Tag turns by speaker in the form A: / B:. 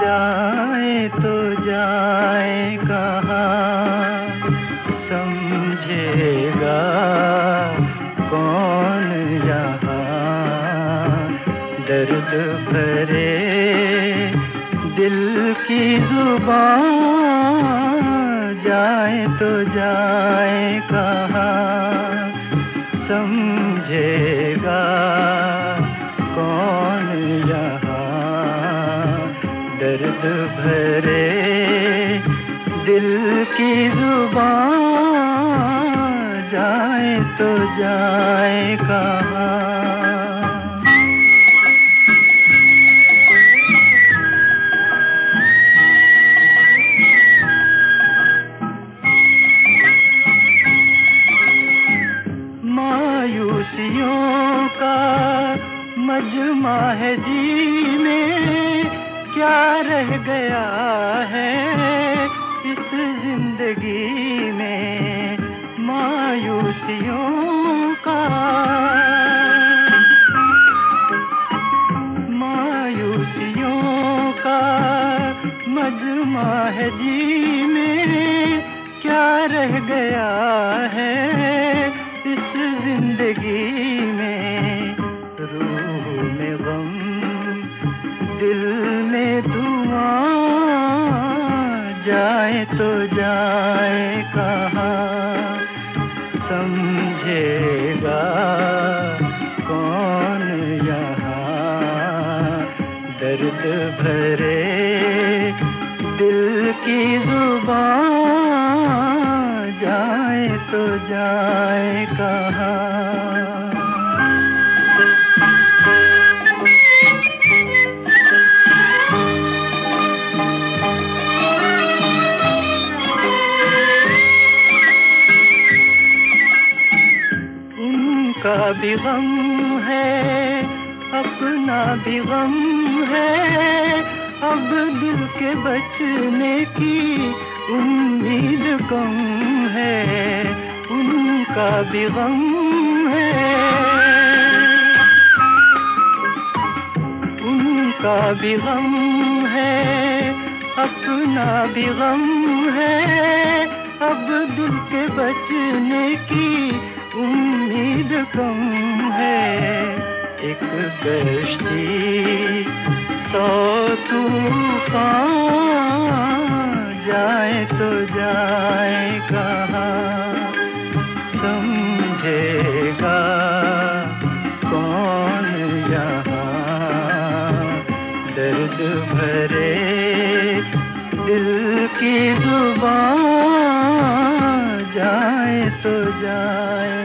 A: जाए तो जाए कहाँ। समझेगा कौन यहाँ। दर्द भरे दिल की ज़ुबान। जाए तो जाए कहाँ। समझेगा कौन यहाँ दर्द भरे दिल की ज़ुबान जाए तो जाए कहाँ। मजमा है जी में क्या रह गया है इस ज़िंदगी में मायूसियों का? मायूसियों का मजमा है जी में क्या रह गया है इस ज़िंदगी दिल में धुआँ, जाए तो जाए कहाँ। समझेगा कौन यहाँ। दर्द भरे दिल की ज़ुबान, जाए तो जाए कहाँ। भी गम है, अपना भी गम है। अब दिल के बचने की उम्मीद कम है, उनका भी गम है। उनका भी गम है, अपना भी गम है। अब दिल के बचने की कम है। एक कश्ती सौ तूफ़ान जाए तो जाए कहा समझेगा कौन यहाँ। दर्द भरे दिल की ज़ुबान जाए तो जाए